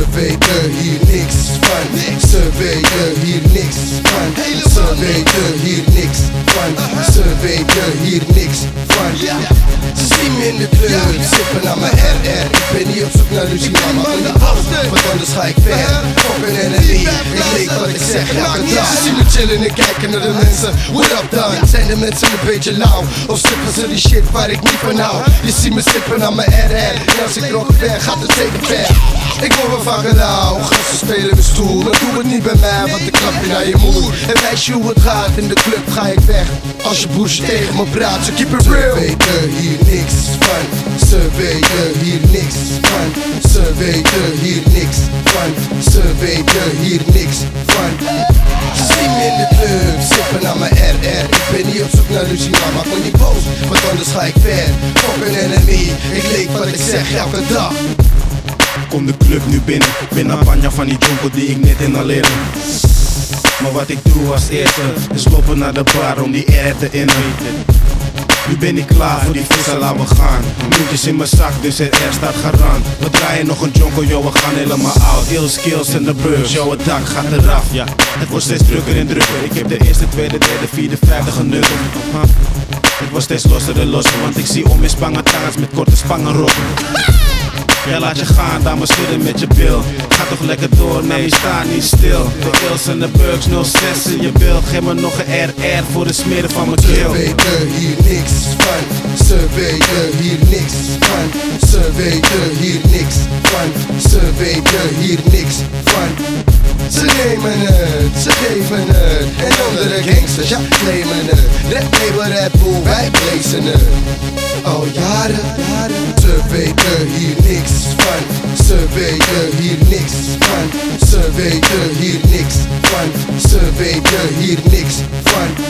Surveyor, hier niks fun. Surveyor, hier niks fun. Surveyor, hier niks fun. Surveyor, hier niks fun. See me in the club, sipping on my RR. Van die boos. Want anders ga ik ver. Fuck een enemy, ik wat ik zeg elke dag. Ze zien me chillen en kijken naar de mensen. What up dan? Zijn de mensen een beetje lauw? Of sippen ze die shit waar ik niet van hou? Je ziet me sippen naar mijn RR. En als ik rock ver, gaat het zeker ver. Ik word me van gedauw, gasten spelen bij mij, want ik klap je naar je moer. En wijs je hoe het gaat, in de club ga ik weg. Als je boesje tegen me praat, zo keep it real. Ze weten hier niks van, ze weten hier niks van. Ze weten hier niks van, ze weten hier niks van. Ze zien me in de club, sippen naar mijn RR. Ik ben niet op zoek naar ruzie, mama, ik niet boos. Want anders ga ik ver. Fuck een enemy, ik leek wat ik zeg elke dag. Kom de club nu binnen, ben een panja van die jonko die ik net inhaleerde. Maar wat ik doe als eerste, is lopen naar de bar om die air te innen. Nu ben ik klaar voor die vissen, laat we gaan. Muntjes in mijn zak, dus het air staat garant. We draaien nog een jonko, yo, we gaan helemaal out. Heel skills in de bus, yo, het dak gaat eraf. Ja, het wordt steeds drukker en drukker. Ik heb de eerste, tweede, derde, vierde, vijfde genuttigd. Ik word steeds losser en losser, want ik zie om in spangen tangens met korte spangen rokken. Ja, laat je gaan, dames schudden met je bil. Ga toch lekker door, nee, sta niet stil. De Ills en de Burks, 06 in je bil. Geef me nog een RR voor de smeren van mijn Ze keel. weten hier niks van, ze weten hier niks van, ze weten hier niks van, ze weten hier niks van. Ze nemen het, ze geven het, en andere gangsters, ja, claimen het. Red label, Red Bull, wij blazen het. Al jaren, ze weten hier niks van, ze weten hier niks van, ze weten hier niks van, ze weten hier niks van.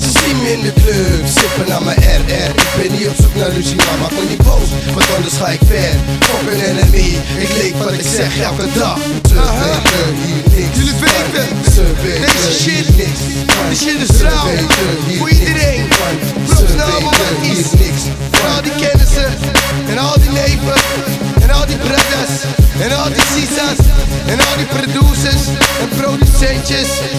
Ze zien me in de club, sippen naar mijn RR. Ik ben niet op zoek naar ruzie, mama, ik ben niet boos, want anders ga ik ver. Fuck een enemy, ik leek wat ik zeg elke dag. Ze weten hier niks Jullie weten, ze weten deze shit, hier niks van. shit is rauw, voor niks iedereen. Props Ze naar allemaal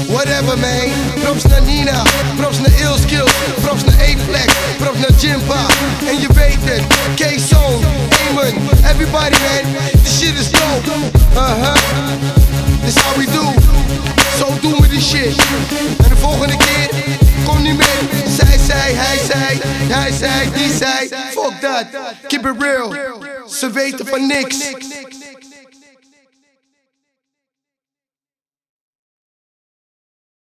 whatever man. Props naar Nina, props naar Illskills, props naar A-Flex, props naar Jimpa. En je weet het, K-Zone, Eamon, everybody man, this shit is dope. Uh-huh, this how we do. Zo doen we die shit. En de volgende keer, kom niet meer. Zij zei, hij zei, hij zei, die zei. Fuck dat, keep it real. Ze weten van niks.